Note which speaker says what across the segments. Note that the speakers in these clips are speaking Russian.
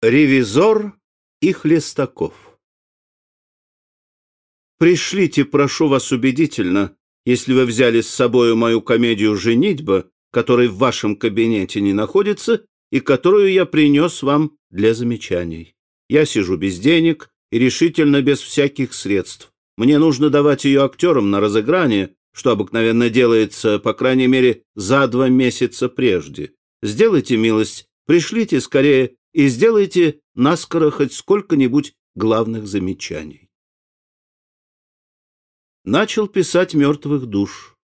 Speaker 1: Ревизор и Хлестаков Пришлите, прошу вас убедительно, если вы взяли с собою мою комедию «Женитьба», которая в вашем кабинете не находится и которую я принес вам для замечаний. Я сижу без денег и решительно без всяких средств. Мне нужно давать ее актерам на разыграние, что обыкновенно делается, по крайней мере, за два месяца прежде. Сделайте милость, пришлите скорее и сделайте наскоро хоть сколько-нибудь главных замечаний. Начал писать «Мертвых душ».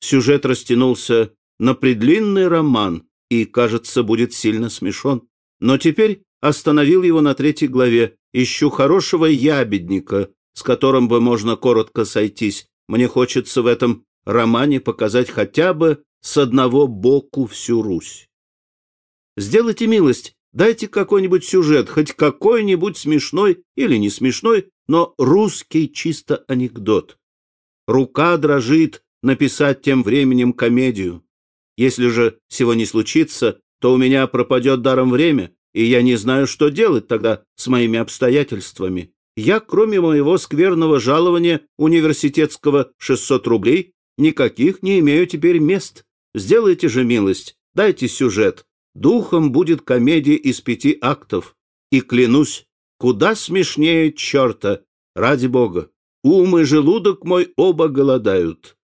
Speaker 1: Сюжет растянулся на предлинный роман и, кажется, будет сильно смешон. Но теперь остановил его на третьей главе. Ищу хорошего ябедника, с которым бы можно коротко сойтись. Мне хочется в этом романе показать хотя бы с одного боку всю Русь. Сделайте милость, Дайте какой-нибудь сюжет, хоть какой-нибудь смешной или не смешной, но русский чисто анекдот. Рука дрожит написать тем временем комедию. Если же всего не случится, то у меня пропадет даром время, и я не знаю, что делать тогда с моими обстоятельствами. Я, кроме моего скверного жалования университетского 600 рублей, никаких не имею теперь мест. Сделайте же милость, дайте сюжет, Духом будет комедия из пяти актов. И клянусь, куда смешнее черта, ради бога. Ум и желудок мой оба голодают.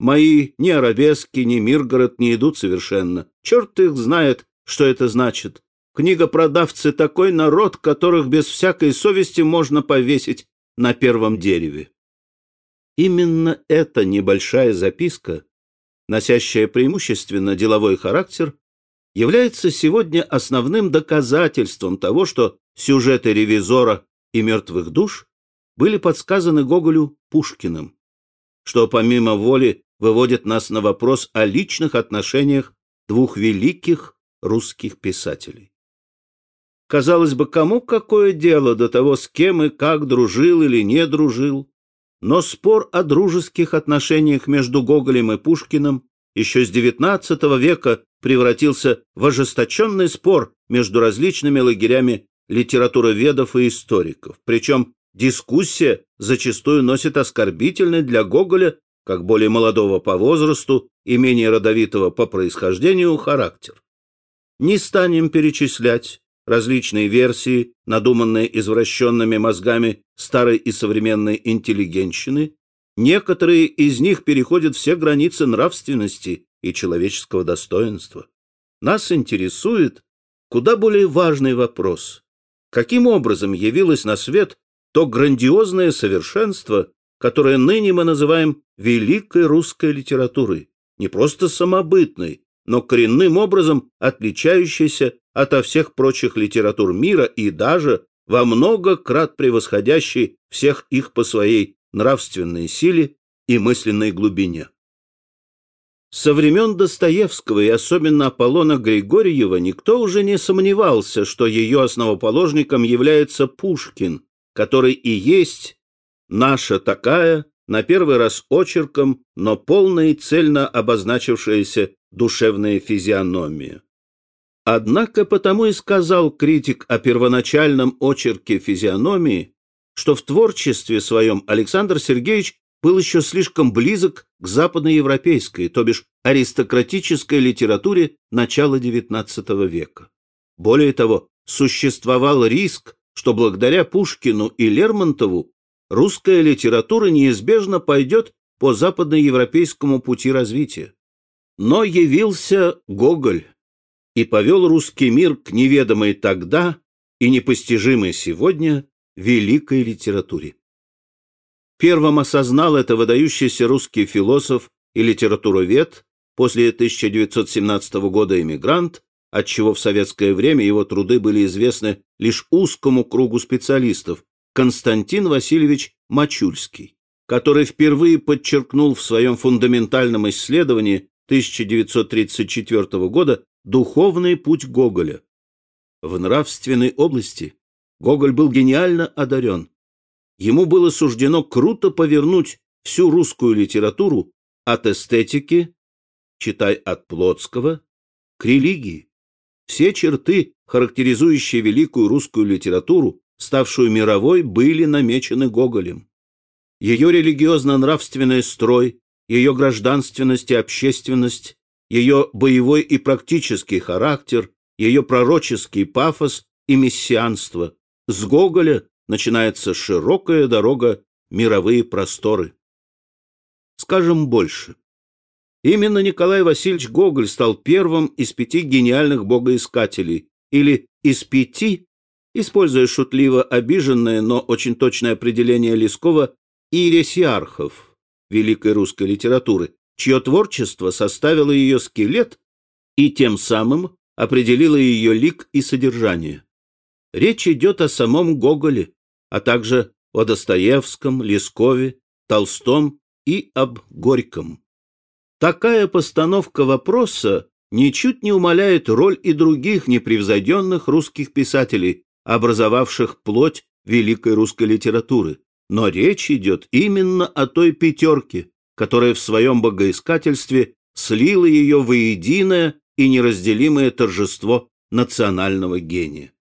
Speaker 1: Мои ни арабески, ни Миргород не идут совершенно. Черт их знает, что это значит. Книгопродавцы — такой народ, которых без всякой совести можно повесить на первом дереве. Именно эта небольшая записка, носящая преимущественно деловой характер, является сегодня основным доказательством того, что сюжеты «Ревизора» и «Мертвых душ» были подсказаны Гоголю Пушкиным, что помимо воли выводит нас на вопрос о личных отношениях двух великих русских писателей. Казалось бы, кому какое дело до того, с кем и как дружил или не дружил, но спор о дружеских отношениях между Гоголем и Пушкиным еще с XIX века превратился в ожесточенный спор между различными лагерями литературоведов и историков. Причем дискуссия зачастую носит оскорбительный для Гоголя, как более молодого по возрасту и менее родовитого по происхождению, характер. Не станем перечислять различные версии, надуманные извращенными мозгами старой и современной интеллигенщины, некоторые из них переходят все границы нравственности и человеческого достоинства. Нас интересует куда более важный вопрос. Каким образом явилось на свет то грандиозное совершенство, которое ныне мы называем великой русской литературой, не просто самобытной, но коренным образом отличающейся ото всех прочих литератур мира и даже во много крат превосходящей всех их по своей нравственной силе и мысленной глубине. Со времен Достоевского и особенно Аполлона Григорьева никто уже не сомневался, что ее основоположником является Пушкин, который и есть наша такая, на первый раз очерком, но полная и цельно обозначившаяся душевная физиономия. Однако потому и сказал критик о первоначальном очерке физиономии, что в творчестве своем Александр Сергеевич был еще слишком близок к западноевропейской, то бишь аристократической литературе начала XIX века. Более того, существовал риск, что благодаря Пушкину и Лермонтову русская литература неизбежно пойдет по западноевропейскому пути развития. Но явился Гоголь и повел русский мир к неведомой тогда и непостижимой сегодня великой литературе. Первым осознал это выдающийся русский философ и литературовед, после 1917 года эмигрант, отчего в советское время его труды были известны лишь узкому кругу специалистов, Константин Васильевич Мачульский, который впервые подчеркнул в своем фундаментальном исследовании 1934 года духовный путь Гоголя. В нравственной области Гоголь был гениально одарен ему было суждено круто повернуть всю русскую литературу от эстетики, читай от Плотского, к религии. Все черты характеризующие великую русскую литературу, ставшую мировой, были намечены Гоголем. Ее религиозно-нравственный строй, ее гражданственность и общественность, ее боевой и практический характер, ее пророческий пафос и мессианство. С Гоголя начинается широкая дорога мировые просторы. Скажем больше. Именно Николай Васильевич Гоголь стал первым из пяти гениальных богоискателей, или из пяти, используя шутливо обиженное, но очень точное определение Лескова, иресиархов великой русской литературы, чье творчество составило ее скелет и тем самым определило ее лик и содержание. Речь идет о самом Гоголе, а также о Достоевском, Лескове, Толстом и об Горьком. Такая постановка вопроса ничуть не умаляет роль и других непревзойденных русских писателей, образовавших плоть великой русской литературы. Но речь идет именно о той пятерке, которая в своем богоискательстве слила ее воединое и неразделимое торжество национального гения.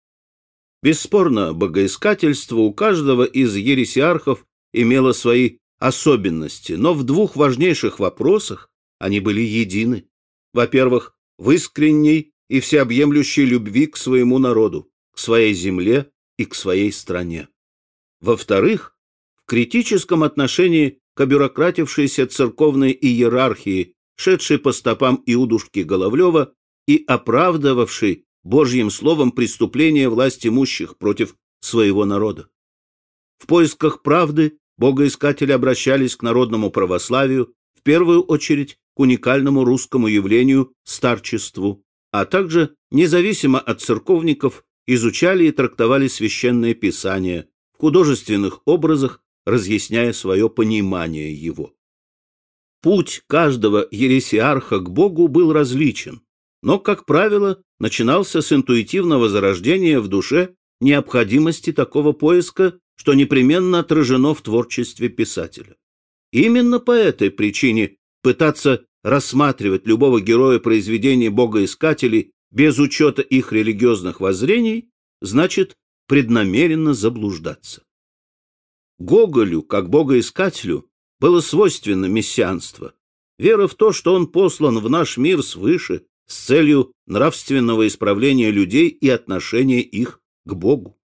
Speaker 1: Бесспорно, богоискательство у каждого из ересиархов имело свои особенности, но в двух важнейших вопросах они были едины. Во-первых, в искренней и всеобъемлющей любви к своему народу, к своей земле и к своей стране. Во-вторых, в критическом отношении к обюрократившейся церковной иерархии, шедшей по стопам Иудушки Головлева и оправдывавшей Божьим словом преступления власть имущих против своего народа. В поисках правды богоискатели обращались к народному православию, в первую очередь к уникальному русскому явлению старчеству, а также, независимо от церковников, изучали и трактовали священное писание в художественных образах, разъясняя свое понимание его. Путь каждого ересиарха к Богу был различен, но, как правило, начинался с интуитивного зарождения в душе необходимости такого поиска, что непременно отражено в творчестве писателя. Именно по этой причине пытаться рассматривать любого героя произведений богоискателей без учета их религиозных воззрений, значит преднамеренно заблуждаться. Гоголю, как богоискателю, было свойственно мессианство, вера в то, что он послан в наш мир свыше с целью нравственного исправления людей и отношения их к Богу.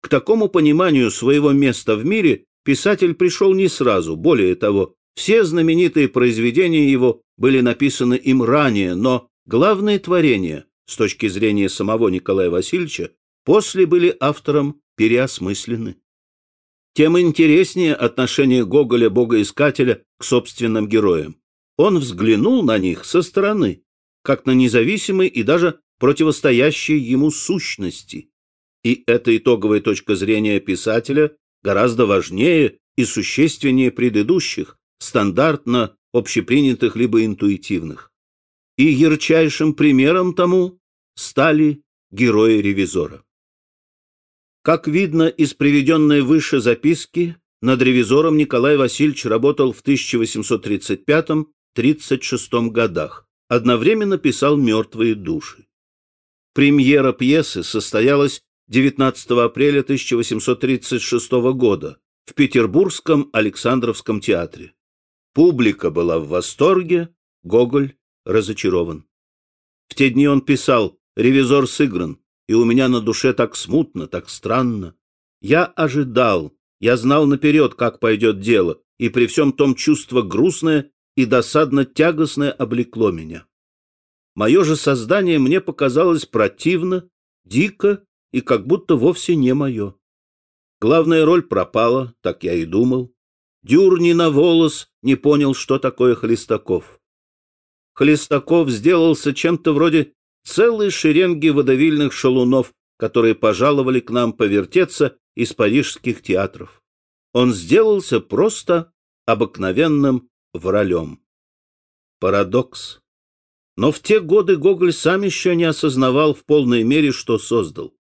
Speaker 1: К такому пониманию своего места в мире писатель пришел не сразу, более того, все знаменитые произведения его были написаны им ранее, но главные творения, с точки зрения самого Николая Васильевича, после были автором переосмыслены. Тем интереснее отношение Гоголя-богоискателя к собственным героям. Он взглянул на них со стороны, как на независимые и даже противостоящие ему сущности. И эта итоговая точка зрения писателя гораздо важнее и существеннее предыдущих, стандартно общепринятых либо интуитивных. И ярчайшим примером тому стали герои ревизора. Как видно из приведенной выше записки, над ревизором Николай Васильевич работал в 1835-36 годах, одновременно писал «Мертвые души». Премьера пьесы состоялась 19 апреля 1836 года в Петербургском Александровском театре. Публика была в восторге, Гоголь разочарован. В те дни он писал «Ревизор сыгран, и у меня на душе так смутно, так странно. Я ожидал, я знал наперед, как пойдет дело, и при всем том чувство грустное и досадно-тягостное облекло меня. Мое же создание мне показалось противно, дико и как будто вовсе не мое. Главная роль пропала, так я и думал. Дюр ни на волос не понял, что такое Хлестаков. Хлестаков сделался чем-то вроде целой шеренги водовильных шалунов, которые пожаловали к нам повертеться из парижских театров. Он сделался просто обыкновенным вралем. Парадокс. Но в те годы Гоголь сам еще не осознавал в полной мере, что создал.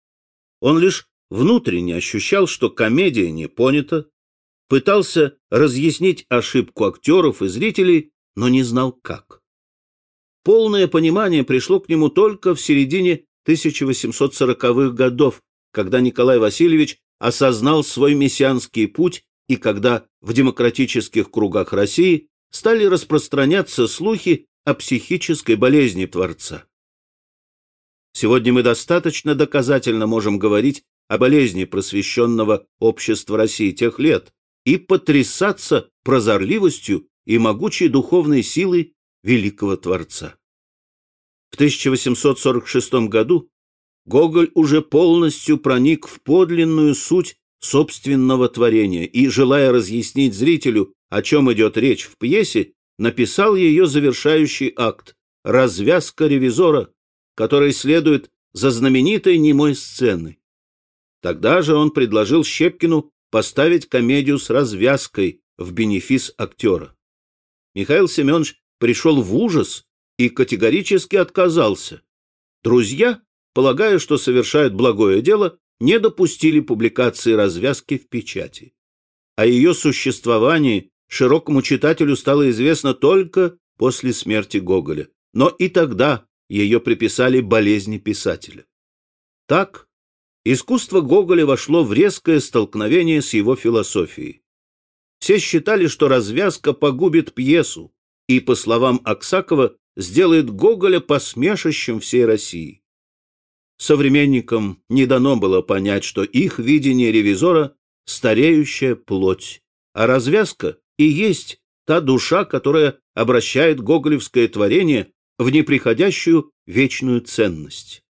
Speaker 1: Он лишь внутренне ощущал, что комедия не понята, пытался разъяснить ошибку актеров и зрителей, но не знал как. Полное понимание пришло к нему только в середине 1840-х годов, когда Николай Васильевич осознал свой мессианский путь и когда в демократических кругах России стали распространяться слухи о психической болезни Творца. Сегодня мы достаточно доказательно можем говорить о болезни просвещенного общества России тех лет и потрясаться прозорливостью и могучей духовной силой великого Творца. В 1846 году Гоголь уже полностью проник в подлинную суть собственного творения и, желая разъяснить зрителю, о чем идет речь в пьесе, написал ее завершающий акт «Развязка ревизора», который следует за знаменитой немой сценой. Тогда же он предложил Щепкину поставить комедию с развязкой в бенефис актера. Михаил Семенович пришел в ужас и категорически отказался. Друзья, полагая, что совершают благое дело, не допустили публикации развязки в печати. О ее существовании широкому читателю стало известно только после смерти Гоголя. Но и тогда ее приписали болезни писателя. Так, искусство Гоголя вошло в резкое столкновение с его философией. Все считали, что развязка погубит пьесу и, по словам Аксакова, сделает Гоголя посмешищем всей России. Современникам не дано было понять, что их видение ревизора – стареющая плоть, а развязка и есть та душа, которая обращает гоголевское творение в неприходящую вечную ценность.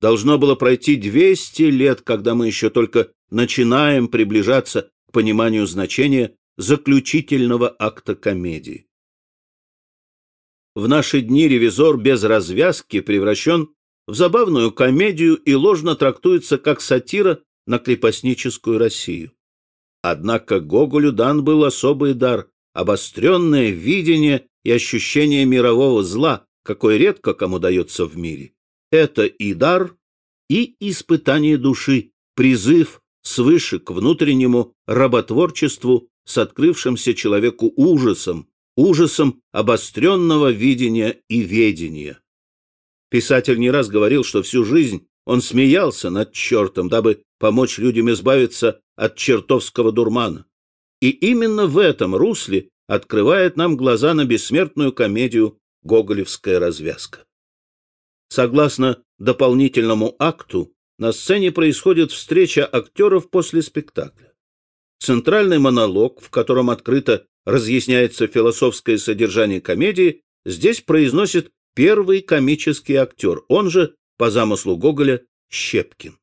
Speaker 1: Должно было пройти 200 лет, когда мы еще только начинаем приближаться к пониманию значения заключительного акта комедии. В наши дни ревизор без развязки превращен в забавную комедию и ложно трактуется как сатира на крепостническую Россию. Однако Гоголю дан был особый дар, обостренное видение и ощущение мирового зла, какой редко кому дается в мире. Это и дар, и испытание души, призыв свыше к внутреннему работворчеству с открывшимся человеку ужасом, ужасом обостренного видения и ведения. Писатель не раз говорил, что всю жизнь он смеялся над чертом, дабы помочь людям избавиться от чертовского дурмана. И именно в этом русле открывает нам глаза на бессмертную комедию «Гоголевская развязка». Согласно дополнительному акту, на сцене происходит встреча актеров после спектакля. Центральный монолог, в котором открыто разъясняется философское содержание комедии, здесь произносит первый комический актер, он же, по замыслу Гоголя, Щепкин.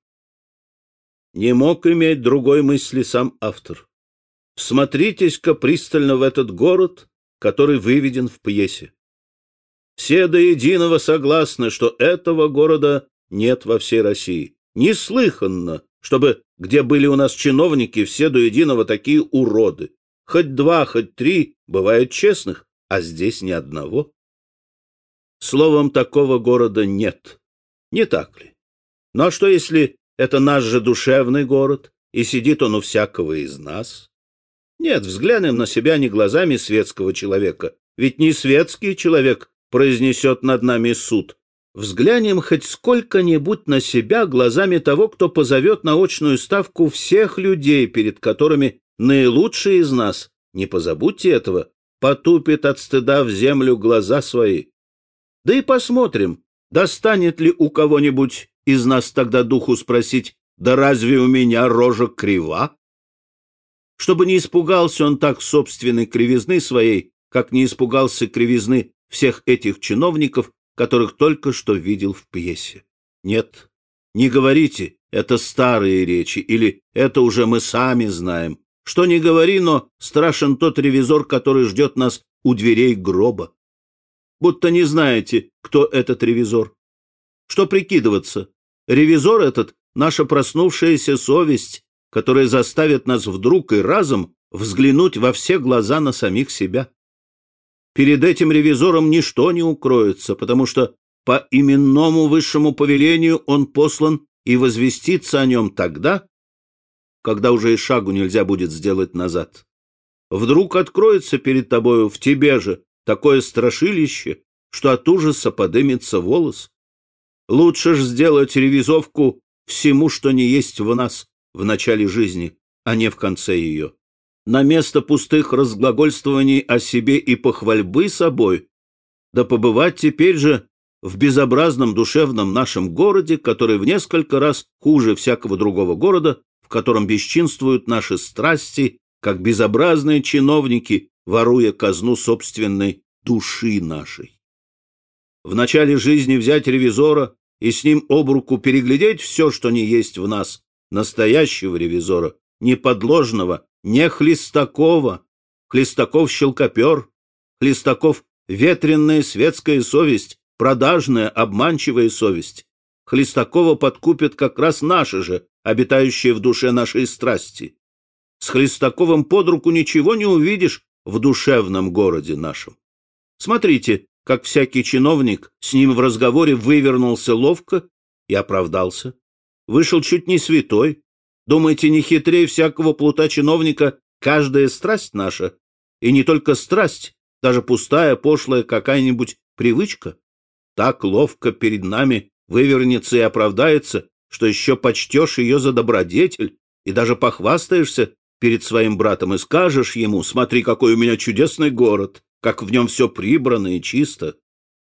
Speaker 1: Не мог иметь другой мысли сам автор. Смотритесь-ка пристально в этот город, который выведен в пьесе. Все до единого согласны, что этого города нет во всей России. Неслыханно, чтобы, где были у нас чиновники, все до единого такие уроды. Хоть два, хоть три, бывают честных, а здесь ни одного. Словом, такого города нет. Не так ли? Ну а что, если это наш же душевный город, и сидит он у всякого из нас? Нет, взглянем на себя не глазами светского человека, ведь не светский человек произнесет над нами суд. Взглянем хоть сколько-нибудь на себя глазами того, кто позовет на очную ставку всех людей, перед которыми наилучший из нас, не позабудьте этого, потупит от стыда в землю глаза свои. Да и посмотрим, достанет ли у кого-нибудь из нас тогда духу спросить, да разве у меня рожа крива? Чтобы не испугался он так собственной кривизны своей, как не испугался кривизны всех этих чиновников, которых только что видел в пьесе. Нет, не говорите, это старые речи, или это уже мы сами знаем. Что не говори, но страшен тот ревизор, который ждет нас у дверей гроба. Будто не знаете, кто этот ревизор. Что прикидываться? Ревизор этот — наша проснувшаяся совесть, которая заставит нас вдруг и разом взглянуть во все глаза на самих себя. Перед этим ревизором ничто не укроется, потому что по именному высшему повелению он послан и возвестится о нем тогда, когда уже и шагу нельзя будет сделать назад. Вдруг откроется перед тобою в тебе же такое страшилище, что от ужаса подымется волос. Лучше ж сделать ревизовку всему, что не есть в нас в начале жизни, а не в конце ее. На место пустых разглагольствований о себе и похвальбы собой, да побывать теперь же в безобразном душевном нашем городе, который в несколько раз хуже всякого другого города, в котором бесчинствуют наши страсти, как безобразные чиновники, воруя казну собственной души нашей. В начале жизни взять ревизора и с ним об руку переглядеть все, что не есть в нас, настоящего ревизора, не подложного, не Хлестакова. Хлестаков — щелкопер, Хлестаков — ветренная светская совесть, продажная, обманчивая совесть. Хлестакова подкупят как раз наши же, обитающие в душе нашей страсти. С Хлестаковым под руку ничего не увидишь в душевном городе нашем. Смотрите, как всякий чиновник с ним в разговоре вывернулся ловко и оправдался. Вышел чуть не святой. Думаете, не хитрее всякого плута чиновника каждая страсть наша? И не только страсть, даже пустая, пошлая какая-нибудь привычка? Так ловко перед нами вывернется и оправдается, что еще почтешь ее за добродетель и даже похвастаешься перед своим братом и скажешь ему, смотри, какой у меня чудесный город, как в нем все прибрано и чисто.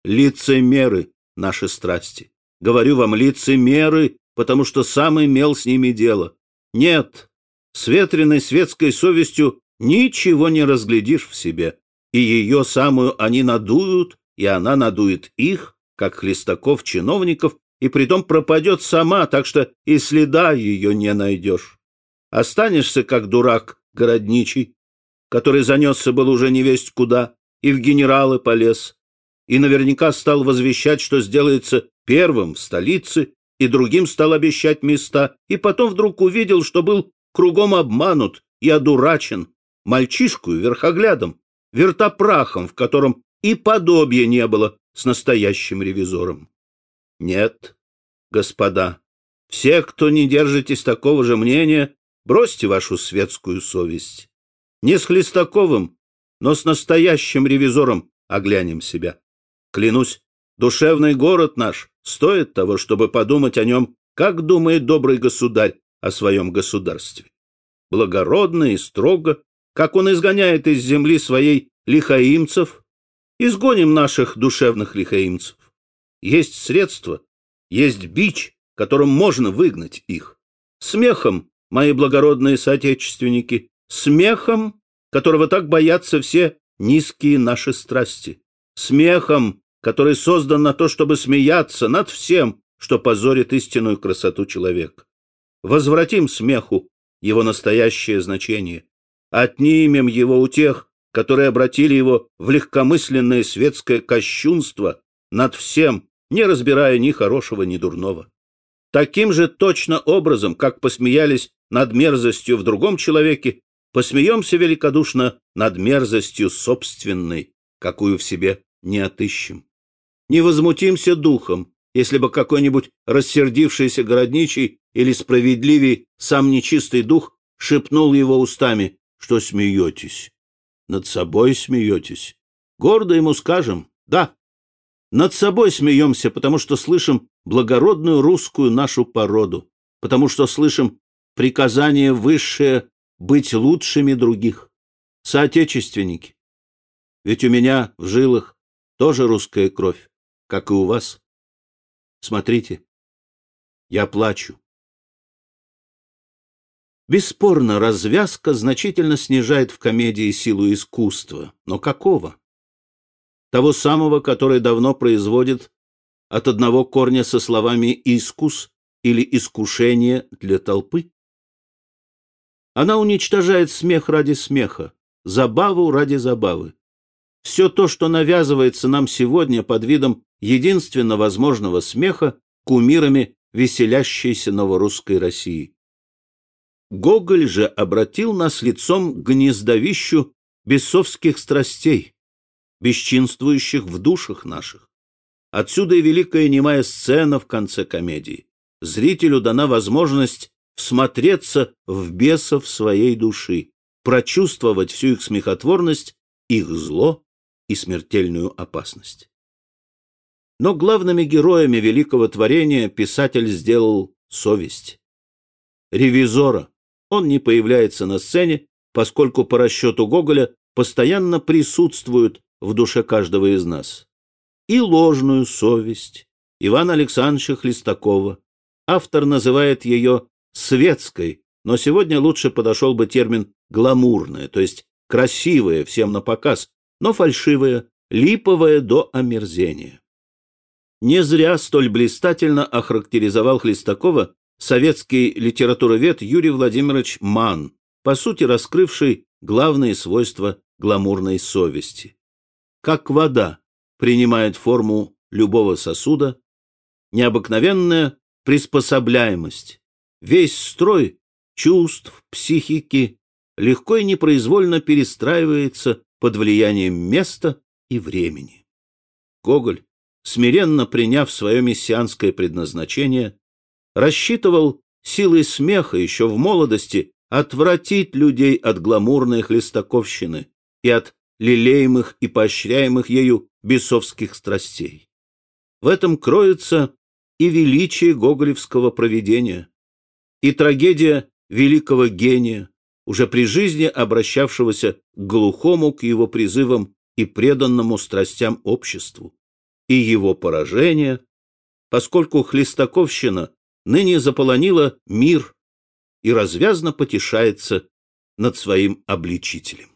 Speaker 1: Лицемеры — наши страсти. Говорю вам, лицемеры, потому что сам имел с ними дело. Нет, с ветреной светской совестью ничего не разглядишь в себе, и ее самую они надуют, и она надует их, как хлестаков чиновников, и притом пропадет сама, так что и следа ее не найдешь. Останешься, как дурак городничий, который занесся был уже не весть куда, и в генералы полез, и наверняка стал возвещать, что сделается первым в столице, и другим стал обещать места, и потом вдруг увидел, что был кругом обманут и одурачен, мальчишку верхоглядом, вертопрахом, в котором и подобия не было с настоящим ревизором. Нет, господа, все, кто не держитесь такого же мнения, бросьте вашу светскую совесть. Не с Хлестаковым, но с настоящим ревизором оглянем себя. Клянусь, душевный город наш стоит того, чтобы подумать о нем, как думает добрый государь о своем государстве. Благородно и строго, как он изгоняет из земли своей лихаимцев, изгоним наших душевных лихаимцев. Есть средства, есть бич, которым можно выгнать их. Смехом, мои благородные соотечественники, смехом которого так боятся все низкие наши страсти, смехом, который создан на то, чтобы смеяться над всем, что позорит истинную красоту человека. Возвратим смеху его настоящее значение, отнимем его у тех, которые обратили его в легкомысленное светское кощунство над всем, не разбирая ни хорошего, ни дурного. Таким же точно образом, как посмеялись над мерзостью в другом человеке, Посмеемся великодушно над мерзостью собственной, какую в себе не отыщем. Не возмутимся духом, если бы какой-нибудь рассердившийся городничий или справедливый сам нечистый дух шепнул его устами, что смеетесь. Над собой смеетесь. Гордо ему скажем, да, над собой смеемся, потому что слышим благородную русскую нашу породу, потому что слышим приказание высшее быть лучшими других. Соотечественники. Ведь у меня в жилах тоже русская кровь, как и у вас. Смотрите, я плачу. Бесспорно, развязка значительно снижает в комедии силу искусства. Но какого? Того самого, который давно производит от одного корня со словами «искус» или «искушение» для толпы? Она уничтожает смех ради смеха, забаву ради забавы. Все то, что навязывается нам сегодня под видом единственно возможного смеха кумирами веселящейся новорусской России. Гоголь же обратил нас лицом к гнездовищу бесовских страстей, бесчинствующих в душах наших. Отсюда и великая немая сцена в конце комедии. Зрителю дана возможность всмотреться в бесов своей души, прочувствовать всю их смехотворность, их зло и смертельную опасность. Но главными героями великого творения писатель сделал совесть. Ревизора. Он не появляется на сцене, поскольку по расчету Гоголя постоянно присутствует в душе каждого из нас. И ложную совесть Ивана Александровича Хлестакова. Автор называет ее светской, но сегодня лучше подошел бы термин гламурная, то есть красивая, всем на показ, но фальшивая, липовая до омерзения. Не зря столь блистательно охарактеризовал Хлестакова советский литературовед Юрий Владимирович Ман, по сути раскрывший главные свойства гламурной совести. Как вода принимает форму любого сосуда, необыкновенная приспособляемость, весь строй чувств, психики легко и непроизвольно перестраивается под влиянием места и времени. Гоголь смиренно приняв свое мессианское предназначение, рассчитывал силой смеха еще в молодости отвратить людей от гламурной хлестаковщины и от лелеемых и поощряемых ею бесовских страстей. В этом кроется и величие гоголевского провидения, и трагедия великого гения, уже при жизни обращавшегося к глухому к его призывам и преданному страстям обществу и его поражение, поскольку хлестаковщина ныне заполонила мир и развязно потешается над своим обличителем.